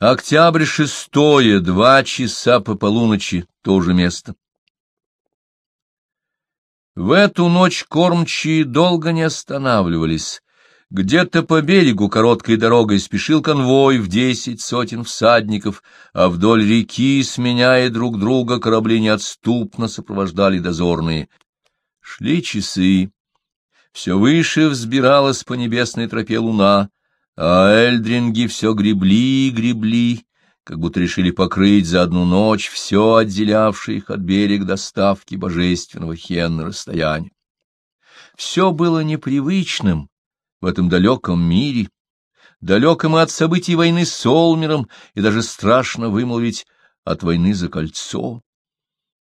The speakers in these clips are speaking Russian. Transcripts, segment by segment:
Октябрь шестое, два часа по полуночи, то же место. В эту ночь кормчие долго не останавливались. Где-то по берегу короткой дорогой спешил конвой в десять сотен всадников, а вдоль реки, сменяя друг друга, корабли неотступно сопровождали дозорные. Шли часы. Все выше взбиралась по небесной тропе луна, а эльдринги все гребли и гребли, как будто решили покрыть за одну ночь все отделявшее их от берега доставки божественного хенна расстояния. Все было непривычным в этом далеком мире, далеком от событий войны с Олмером, и даже страшно вымолвить от войны за кольцо.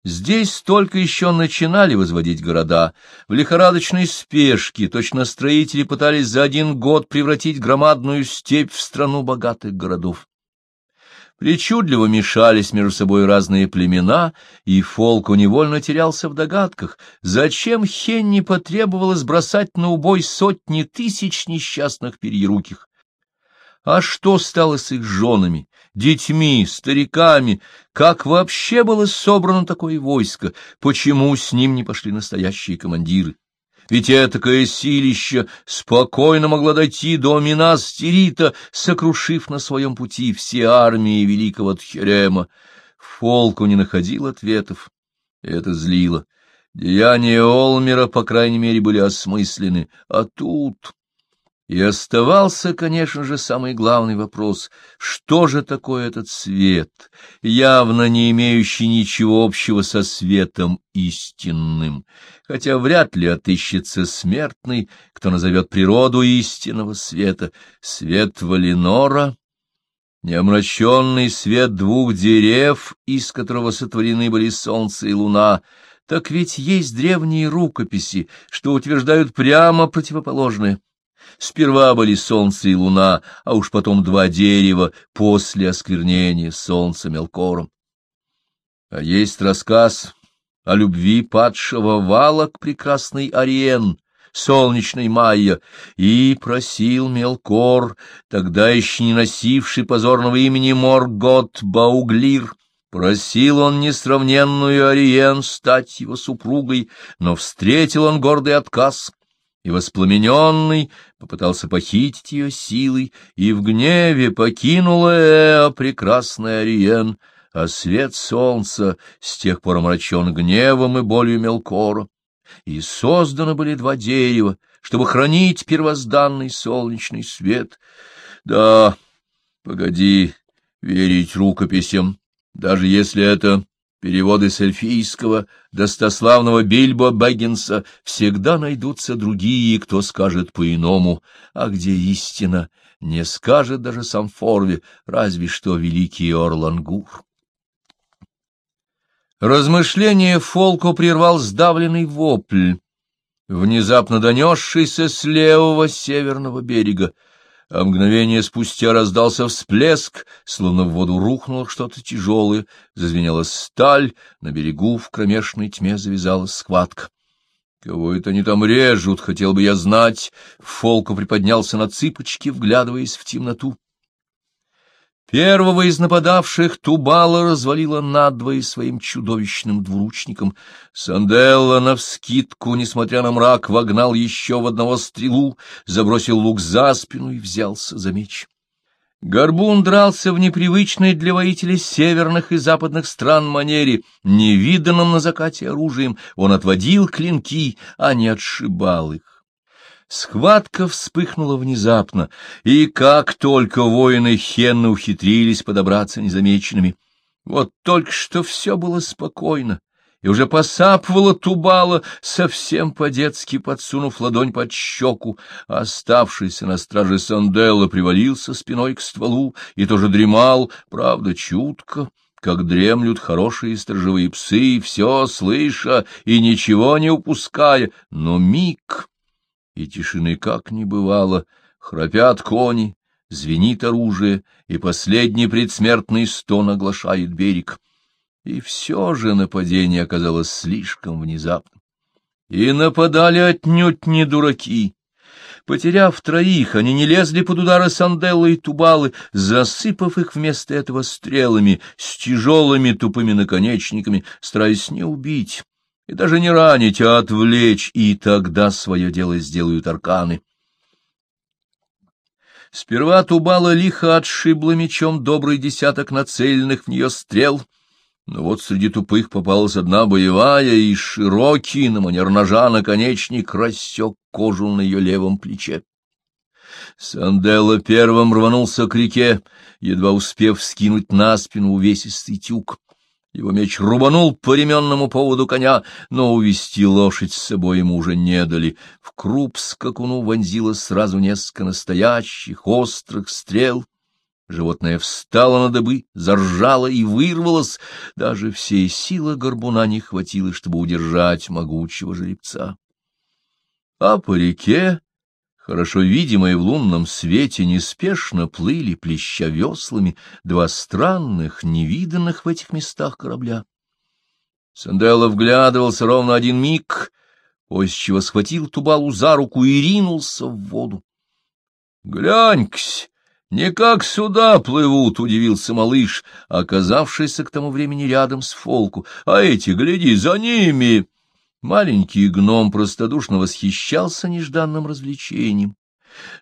Здесь только еще начинали возводить города. В лихорадочной спешке точно строители пытались за один год превратить громадную степь в страну богатых городов. Причудливо мешались между собой разные племена, и Фолку невольно терялся в догадках, зачем Хенни потребовалось бросать на убой сотни тысяч несчастных перьеруких. А что стало с их женами, детьми, стариками? Как вообще было собрано такое войско? Почему с ним не пошли настоящие командиры? Ведь этакое силище спокойно могло дойти до Минас-Тирита, сокрушив на своем пути все армии великого Тхерема. Фолку не находил ответов, это злило. Деяния Олмера, по крайней мере, были осмысленны, а тут... И оставался, конечно же, самый главный вопрос, что же такое этот свет, явно не имеющий ничего общего со светом истинным, хотя вряд ли отыщется смертный, кто назовет природу истинного света, свет Валинора, неомраченный свет двух дерев, из которого сотворены были солнце и луна, так ведь есть древние рукописи, что утверждают прямо противоположное. Сперва были солнце и луна, а уж потом два дерева после осквернения солнца мелкором. А есть рассказ о любви падшего вала к прекрасной Ариен, солнечной Майя, и просил Мелкор, тогда еще не носивший позорного имени Моргот Бауглир, Просил он несравненную Ариен стать его супругой, но встретил он гордый отказ, и воспламененный попытался похитить ее силой, и в гневе покинула Эа прекрасная Ариен, а свет солнца с тех пор омрачен гневом и болью Мелкора. И созданы были два дерева, чтобы хранить первозданный солнечный свет. Да, погоди верить рукописям, даже если это Переводы с эльфийского, достославного Бильбо Бэггинса, всегда найдутся другие, кто скажет по-иному, а где истина, не скажет даже сам Форви, разве что великий Орлангур. Размышление Фолку прервал сдавленный вопль, внезапно донесшийся с левого северного берега а мгновение спустя раздался всплеск, словно в воду рухнуло что-то тяжелое, зазвенела сталь, на берегу в кромешной тьме завязалась схватка. Кого это они там режут, хотел бы я знать. Фолку приподнялся на цыпочки, вглядываясь в темноту. Первого из нападавших Тубала развалила надвое своим чудовищным двуручником. Санделла навскидку, несмотря на мрак, вогнал еще в одного стрелу, забросил лук за спину и взялся за меч. Горбун дрался в непривычной для воителей северных и западных стран манере, невиданном на закате оружием, он отводил клинки, а не отшибал их. Схватка вспыхнула внезапно, и как только воины Хенна ухитрились подобраться незамеченными. Вот только что все было спокойно, и уже посапывала Тубала, совсем по-детски подсунув ладонь под щеку. Оставшийся на страже Санделла привалился спиной к стволу и тоже дремал, правда, чутко, как дремлют хорошие сторожевые псы, все слыша и ничего не упуская, но миг и тишины как не бывало, храпят кони, звенит оружие, и последний предсмертный стон оглашает берег. И все же нападение оказалось слишком внезапным. И нападали отнюдь не дураки. Потеряв троих, они не лезли под удары Санделлы и Тубалы, засыпав их вместо этого стрелами с тяжелыми тупыми наконечниками, стараясь не убить и даже не ранить, а отвлечь, и тогда свое дело сделают арканы. Сперва Тубала лихо отшибла мечом добрый десяток нацеленных в нее стрел, но вот среди тупых попалась одна боевая, и широкий на манер ножа наконечник рассек кожу на ее левом плече. Санделла первым рванулся к реке, едва успев скинуть на спину увесистый тюк. Его меч рубанул по ременному поводу коня, но увести лошадь с собой ему уже не дали. В круп скакуну вонзилось сразу несколько настоящих острых стрел. Животное встало на дыбы, заржало и вырвалось. Даже всей силы горбуна не хватило, чтобы удержать могучего жеребца. А по реке Хорошо видимые в лунном свете неспешно плыли, плеща веслами, два странных, невиданных в этих местах корабля. Санделло вглядывался ровно один миг, после чего схватил Тубалу за руку и ринулся в воду. — Глянь-ксь! Не как сюда плывут, — удивился малыш, оказавшийся к тому времени рядом с Фолку. — А эти, гляди, за ними! Маленький гном простодушно восхищался нежданным развлечением.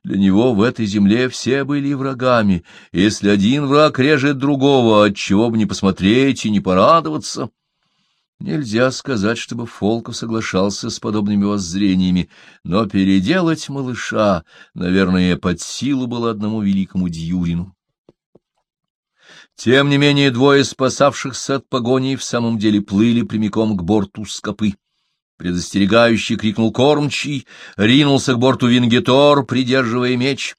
Для него в этой земле все были врагами, если один враг режет другого, отчего бы не посмотреть и не порадоваться. Нельзя сказать, чтобы Фолков соглашался с подобными воззрениями, но переделать малыша, наверное, под силу было одному великому Дьюрину. Тем не менее, двое спасавшихся от погони в самом деле плыли прямиком к борту скопы. Предостерегающий крикнул кормчий, ринулся к борту Вингетор, придерживая меч.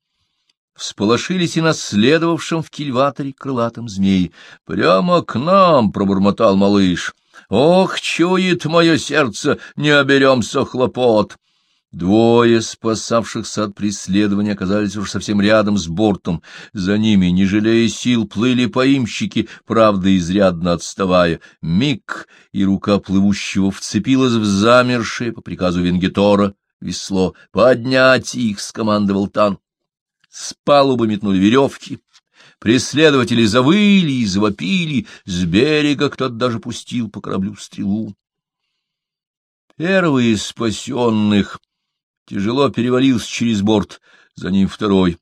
Всполошились и наследовавшим в кильваторе крылатым змей. «Прямо к нам!» — пробормотал малыш. «Ох, чует мое сердце, не оберемся хлопот!» Двое спасавшихся от преследования оказались уж совсем рядом с бортом. За ними, не жалея сил, плыли поимщики, правда, изрядно отставая. Миг, и рука плывущего вцепилась в замершее по приказу Венгетора весло. «Поднять их!» — скомандовал Тан. С палубы метнули веревки. Преследователи завыли и завопили, с берега кто-то даже пустил по кораблю стрелу. Первые спасенных тяжело перевалился через борт, за ним второй.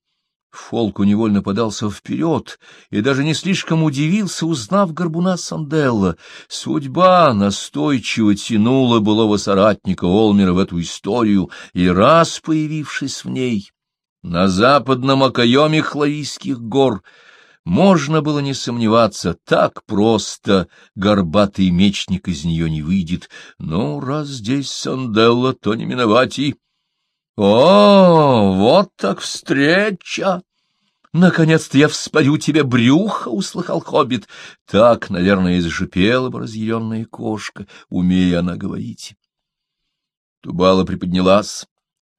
Фолку невольно подался вперед и даже не слишком удивился, узнав горбуна Санделла. Судьба настойчиво тянула былого соратника Олмера в эту историю, и раз появившись в ней, на западном окоеме Хлавийских гор, можно было не сомневаться, так просто горбатый мечник из нее не выйдет. Но раз здесь Санделла, то не миновать и... О, вот так встреча! Наконец-то я вспорю тебе брюхо, — услыхал хоббит. Так, наверное, и зашипела бы разъяренная кошка, умея она говорить. Тубала приподнялась.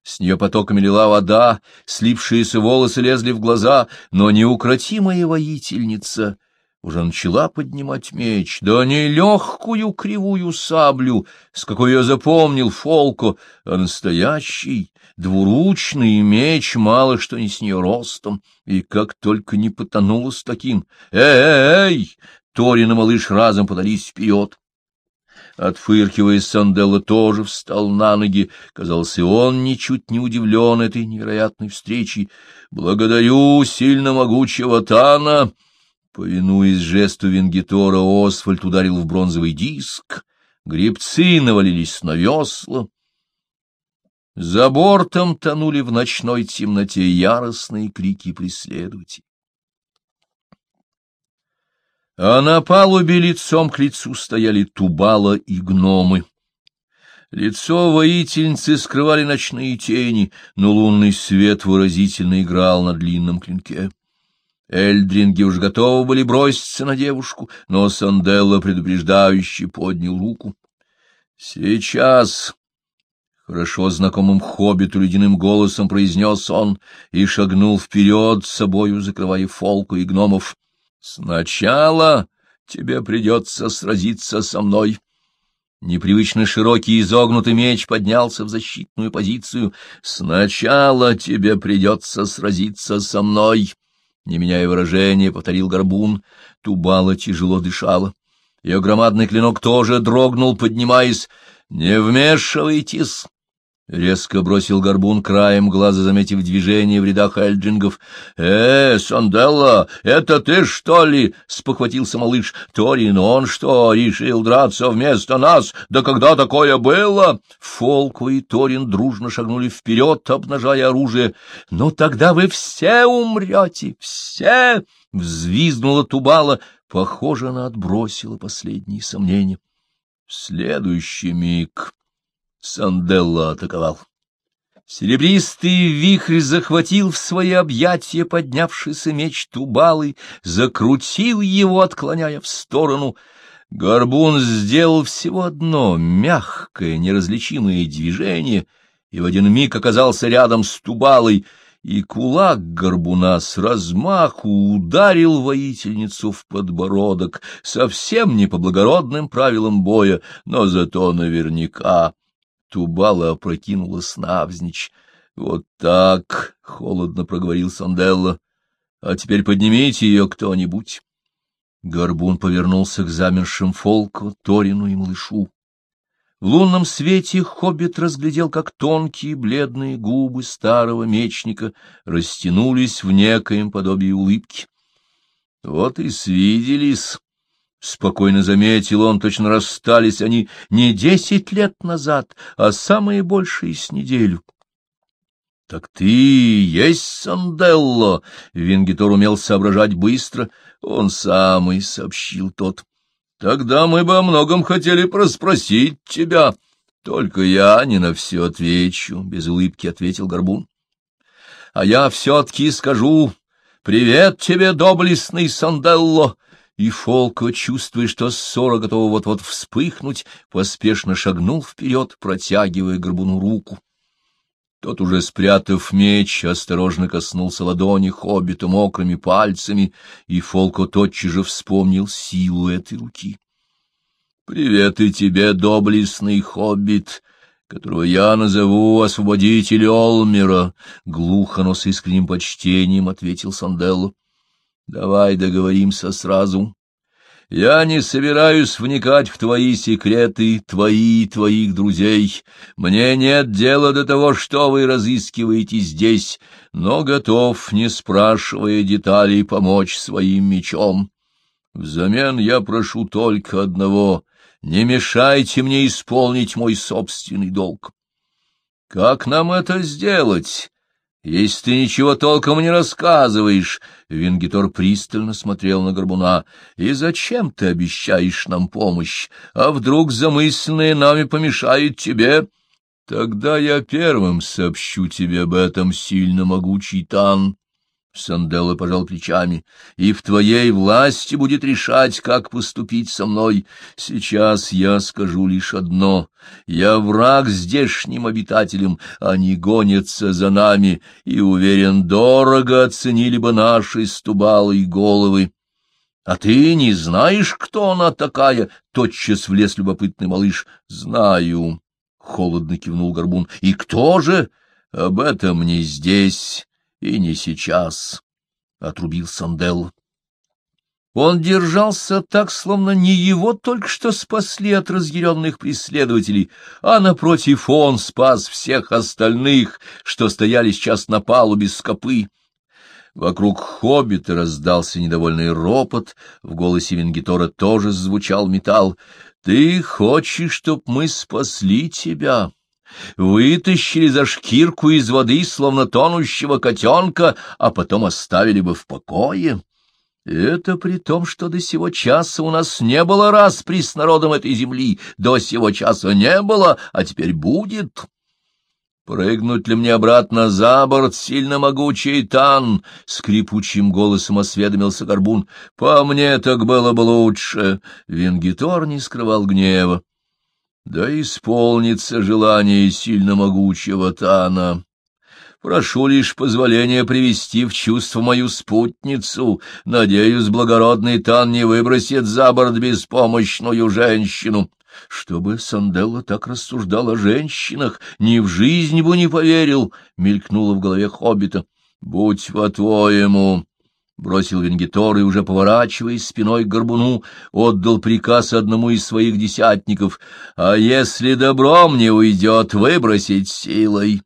С нее потоками лила вода, слипшиеся волосы лезли в глаза, но неукротимая воительница уже начала поднимать меч, да не легкую кривую саблю, с какой я запомнил Фолко, а настоящий, двуручный меч, мало что не с нее ростом, и как только не потонула с таким. «Эй-эй-эй!» Торин и малыш разом подались вперед. Отфыркиваясь, Санделла тоже встал на ноги. Казалось, и он ничуть не удивлен этой невероятной встречей. «Благодарю сильно могучего Тана!» Повинуясь жесту Венгитора, Освальд ударил в бронзовый диск. Гребцы навалились на весла. За бортом тонули в ночной темноте яростные крики преследователей. А на палубе лицом к лицу стояли Тубала и гномы. Лицо воительницы скрывали ночные тени, но лунный свет выразительно играл на длинном клинке. Эльдринги уж готовы были броситься на девушку, но Санделла предупреждающе поднял руку. — Сейчас! Хорошо знакомым хоббиту ледяным голосом произнес он и шагнул вперед, с собою закрывая фолку и гномов. — Сначала тебе придется сразиться со мной. Непривычно широкий изогнутый меч поднялся в защитную позицию. «Сначала тебе придется сразиться со мной!» Не меняя выражения, повторил горбун. Тубала тяжело дышала. Ее громадный клинок тоже дрогнул, поднимаясь. «Не вмешивайтесь!» Резко бросил горбун краем глаза, заметив движение в рядах эльджингов. — Э, Санделла, это ты, что ли? — спохватился малыш. — Торин, он что, решил драться вместо нас? Да когда такое было? Фолку и Торин дружно шагнули вперед, обнажая оружие. — Ну тогда вы все умрете, все! — взвизгнула Тубала. Похоже, она отбросила последние сомнения. В следующий миг... Санделло атаковал. Серебристый вихрь захватил в свои объятия поднявшийся меч Тубалы, закрутил его, отклоняя в сторону. Горбун сделал всего одно мягкое, неразличимое движение, и в один миг оказался рядом с Тубалой, и кулак горбуна с размаху ударил воительницу в подбородок, совсем не по благородным правилам боя, но зато наверняка. Тубала опрокинулась навзничь. — Вот так, — холодно проговорил Санделло. — А теперь поднимите ее кто-нибудь. Горбун повернулся к замершим Фолку, Торину и малышу. В лунном свете хоббит разглядел, как тонкие бледные губы старого мечника растянулись в некоем подобии улыбки. Вот и свиделись. — спокойно заметил он, точно расстались они не десять лет назад, а самые большие с неделю. — Так ты есть Санделло? — Венгитор умел соображать быстро. Он самый, — сообщил тот. — Тогда мы бы о многом хотели проспросить тебя. — Только я не на все отвечу, — без улыбки ответил Горбун. — А я все-таки скажу. Привет тебе, доблестный Санделло! — и Фолко, чувствуя, что ссора готова вот-вот вспыхнуть, поспешно шагнул вперед, протягивая горбуну руку. Тот, уже спрятав меч, осторожно коснулся ладони хоббита мокрыми пальцами, и Фолко тотчас же вспомнил силу этой руки. — Привет и тебе, доблестный хоббит, которого я назову освободитель Олмера, — глухо, но с искренним почтением ответил Санделло. Давай договоримся сразу. Я не собираюсь вникать в твои секреты, твои и твоих друзей. Мне нет дела до того, что вы разыскиваете здесь, но готов, не спрашивая деталей, помочь своим мечом. Взамен я прошу только одного — не мешайте мне исполнить мой собственный долг. Как нам это сделать? Если ты ничего толком не рассказываешь, Венгитор пристально смотрел на Горбуна, и зачем ты обещаешь нам помощь? А вдруг замысленное нами помешает тебе? Тогда я первым сообщу тебе об этом, сильно могучий Тан. Санделло пожал плечами. — И в твоей власти будет решать, как поступить со мной. Сейчас я скажу лишь одно. Я враг здешним обитателям, они гонятся за нами, и, уверен, дорого оценили бы наши стубалые головы. — А ты не знаешь, кто она такая? — тотчас влез любопытный малыш. — Знаю, — холодно кивнул Горбун. — И кто же? — Об этом не здесь и не сейчас, — отрубил Сандел. Он держался так, словно не его только что спасли от разъяренных преследователей, а, напротив, он спас всех остальных, что стояли сейчас на палубе скопы. Вокруг хоббита раздался недовольный ропот, в голосе Венгитора тоже звучал металл. — Ты хочешь, чтоб мы спасли тебя? Вытащили за шкирку из воды, словно тонущего котенка, а потом оставили бы в покое. Это при том, что до сего часа у нас не было распри с народом этой земли, до сего часа не было, а теперь будет. Прыгнуть ли мне обратно за борт, сильно могучий тан? — скрипучим голосом осведомился Горбун. — По мне так было бы лучше. Венгитор не скрывал гнева. Да исполнится желание сильно могучего Тана. Прошу лишь позволения привести в чувство мою спутницу. Надеюсь, благородный Тан не выбросит за борт беспомощную женщину. Чтобы Санделла так рассуждал о женщинах, ни в жизнь бы не поверил, — мелькнуло в голове хоббита. — Будь по-твоему, — бросил Венгитор и, уже поворачиваясь спиной к горбуну, отдал приказ одному из своих десятников. — А если добром не уйдет, выбросить силой?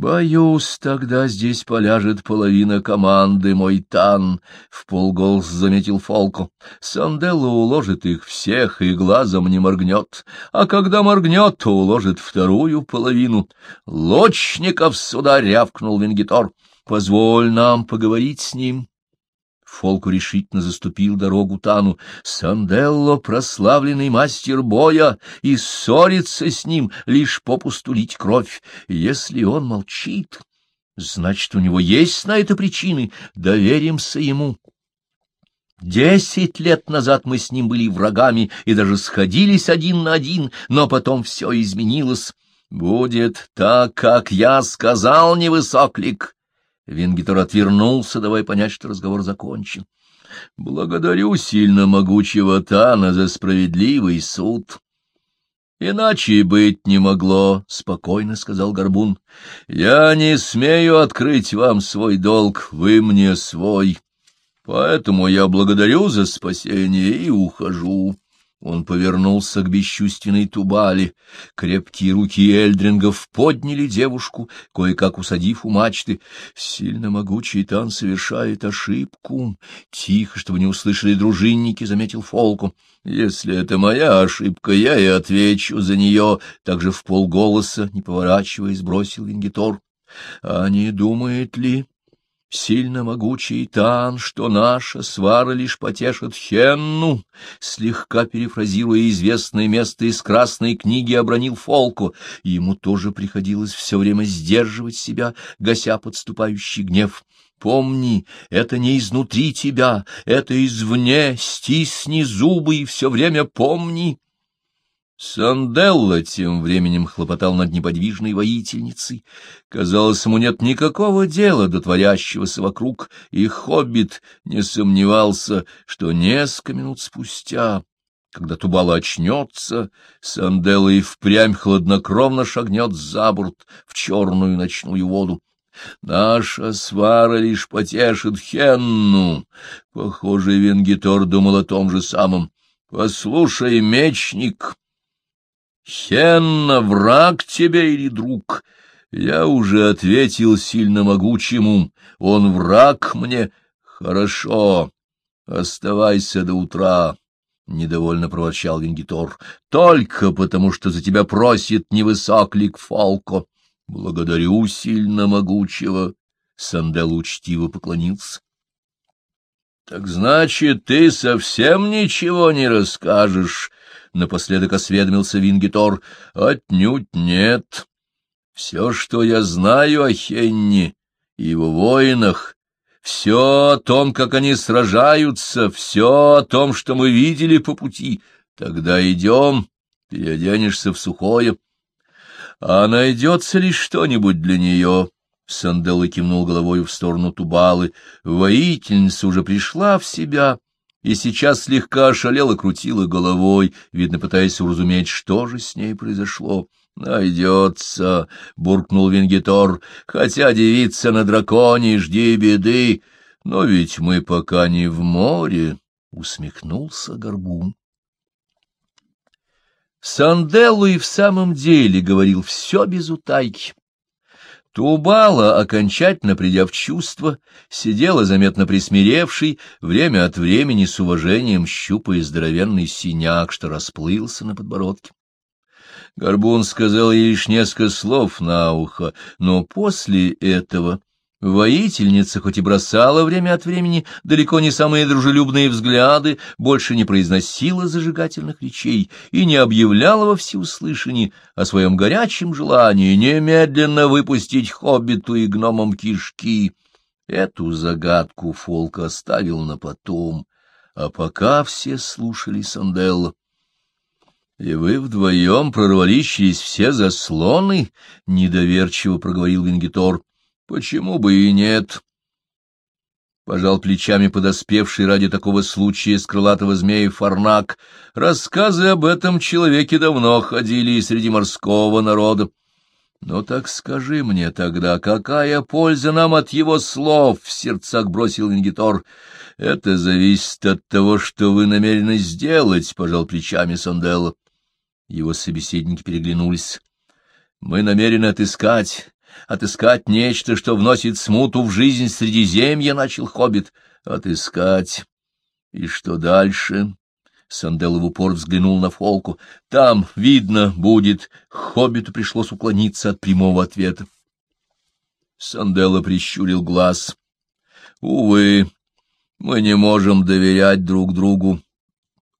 «Боюсь, тогда здесь поляжет половина команды, мой Тан», — в полголос заметил Фолко. «Санделло уложит их всех и глазом не моргнет, а когда моргнет, то уложит вторую половину». «Лучников сюда!» — рявкнул Венгитор. «Позволь нам поговорить с ним». Фолку решительно заступил дорогу Тану. Санделло — прославленный мастер боя, и ссориться с ним лишь попусту лить кровь. Если он молчит, значит, у него есть на это причины. Доверимся ему. Десять лет назад мы с ним были врагами и даже сходились один на один, но потом все изменилось. Будет так, как я сказал, невысоклик. Вингитор отвернулся, давая понять, что разговор закончен. — Благодарю сильно могучего Тана за справедливый суд. — Иначе быть не могло, — спокойно сказал Горбун. — Я не смею открыть вам свой долг, вы мне свой. Поэтому я благодарю за спасение и ухожу. Он повернулся к бесчувственной Тубали. Крепкие руки Эльдрингов подняли девушку, кое-как усадив у мачты. Сильно могучий Тан совершает ошибку. Тихо, чтобы не услышали дружинники, заметил Фолку. Если это моя ошибка, я и отвечу за нее. Также в полголоса, не поворачиваясь, бросил Вингитор. А не думает ли Сильно могучий Тан, что наша свара лишь потешит Хенну, слегка перефразируя известное место из красной книги, обронил Фолку. Ему тоже приходилось все время сдерживать себя, гася подступающий гнев. Помни, это не изнутри тебя, это извне, стисни зубы и все время помни. Санделла тем временем хлопотал над неподвижной воительницей. Казалось, ему нет никакого дела до творящегося вокруг, и хоббит не сомневался, что несколько минут спустя, когда Тубала очнется, Санделла и впрямь хладнокровно шагнет за борт в черную ночную воду. Наша свара лишь потешит Хенну. Похоже, Венгитор думал о том же самом. — Послушай, мечник, Хенна, враг тебе или друг? Я уже ответил сильно могучему. Он враг мне. Хорошо. Оставайся до утра. — недовольно проворчал Венгитор. — Только потому, что за тебя просит невысоклик Фалко. — Благодарю сильно могучего. Сандел учтиво поклонился. — Так значит, ты совсем ничего не расскажешь? — напоследок осведомился Вингитор. — Отнюдь нет. Все, что я знаю о Хенне и его воинах, все о том, как они сражаются, все о том, что мы видели по пути. Тогда идем, переоденешься в сухое. А найдется ли что-нибудь для нее? Санделла кивнул головой в сторону Тубалы. Воительница уже пришла в себя и сейчас слегка ошалела, крутила головой, видно, пытаясь уразуметь, что же с ней произошло. «Найдется», — буркнул Венгитор, — «хотя девица на драконе, жди беды. Но ведь мы пока не в море», — усмехнулся Горбун. Санделлу и в самом деле говорил все без утайки. Тубала, окончательно придя в чувство, сидела заметно присмиревший, время от времени с уважением щупая здоровенный синяк, что расплылся на подбородке. Горбун сказал ей лишь несколько слов на ухо, но после этого Воительница, хоть и бросала время от времени далеко не самые дружелюбные взгляды, больше не произносила зажигательных речей и не объявляла во всеуслышании о своем горячем желании немедленно выпустить хоббиту и гномам кишки. Эту загадку Фолк оставил на потом, а пока все слушали Санделла. — И вы вдвоем прорвались через все заслоны? — недоверчиво проговорил Вингитор. Почему бы и нет? пожал плечами подоспевший ради такого случая с крылатого змея Фарнак. Рассказы об этом человеке давно ходили и среди морского народа. «Ну так скажи мне тогда, какая польза нам от его слов?» — в сердцах бросил Ингитор. «Это зависит от того, что вы намерены сделать», — пожал плечами Санделло. Его собеседники переглянулись. «Мы намерены отыскать, отыскать нечто, что вносит смуту в жизнь Средиземья», — начал Хоббит. «Отыскать. И что дальше?» Сандел в упор взглянул на Фолку. Там, видно, будет. Хоббиту пришлось уклониться от прямого ответа. Сандела прищурил глаз. Увы, мы не можем доверять друг другу.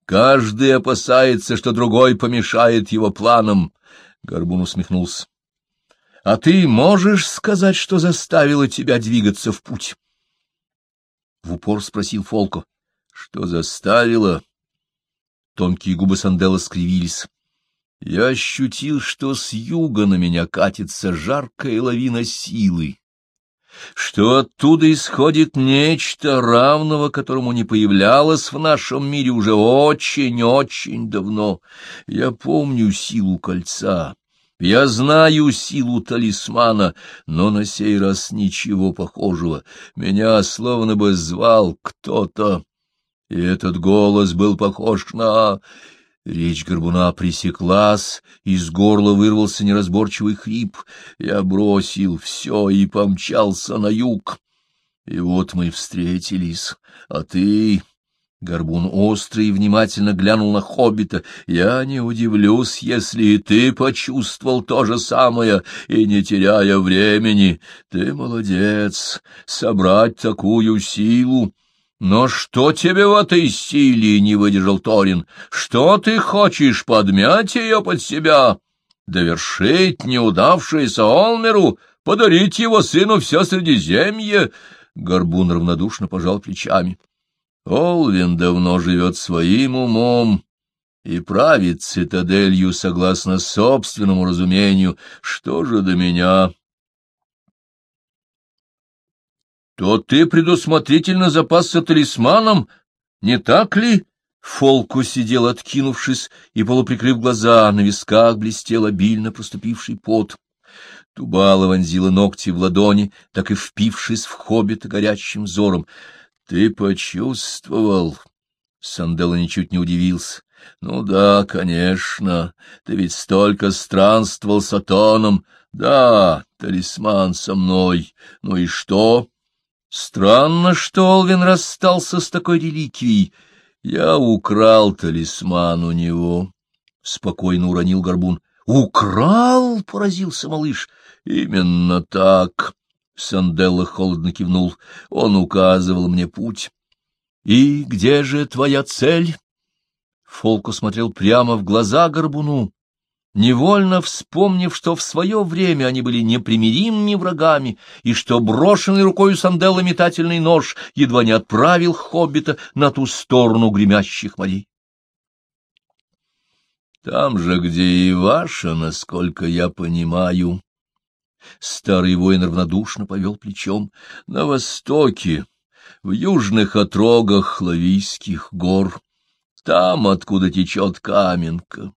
Каждый опасается, что другой помешает его планам. Горбун усмехнулся. — А ты можешь сказать, что заставило тебя двигаться в путь? В упор спросил Фолко. — Что заставило? Тонкие губы Сандела скривились. Я ощутил, что с юга на меня катится жаркая лавина силы, что оттуда исходит нечто равного, которому не появлялось в нашем мире уже очень-очень давно. Я помню силу кольца, я знаю силу талисмана, но на сей раз ничего похожего. Меня словно бы звал кто-то и этот голос был похож на... Речь горбуна пресеклась, из горла вырвался неразборчивый хрип. Я бросил все и помчался на юг. И вот мы встретились, а ты... Горбун острый и внимательно глянул на хоббита. «Я не удивлюсь, если и ты почувствовал то же самое, и не теряя времени. Ты молодец, собрать такую силу. «Но что тебе в этой силе?» — не выдержал Торин. «Что ты хочешь, подмять ее под себя? Довершить неудавшееся Олмеру? Подарить его сыну все Средиземье?» Горбун равнодушно пожал плечами. «Олвин давно живет своим умом» и правит цитаделью согласно собственному разумению. Что же до меня? то ты предусмотрительно запасся талисманом, не так ли? Фолку сидел, откинувшись и полуприкрыв глаза, на висках блестел обильно проступивший пот. Тубала вонзила ногти в ладони, так и впившись в хоббита горячим взором. — Ты почувствовал? Сандела ничуть не удивился. — Ну да, конечно, ты ведь столько странствовал с Атоном. Да, талисман со мной. Ну и что? Странно, что Олвин расстался с такой реликвией. Я украл талисман у него, — спокойно уронил горбун. — Украл? — поразился малыш. — Именно так. Санделла холодно кивнул. Он указывал мне путь. — И где же твоя цель? Фолку смотрел прямо в глаза горбуну невольно вспомнив, что в свое время они были непримиримыми врагами, и что брошенный рукою Санделла метательный нож едва не отправил хоббита на ту сторону гремящих морей. Там же, где и ваша, насколько я понимаю. Старый воин равнодушно повел плечом. На востоке, в южных отрогах Лавийских гор, там, откуда течет Каменка.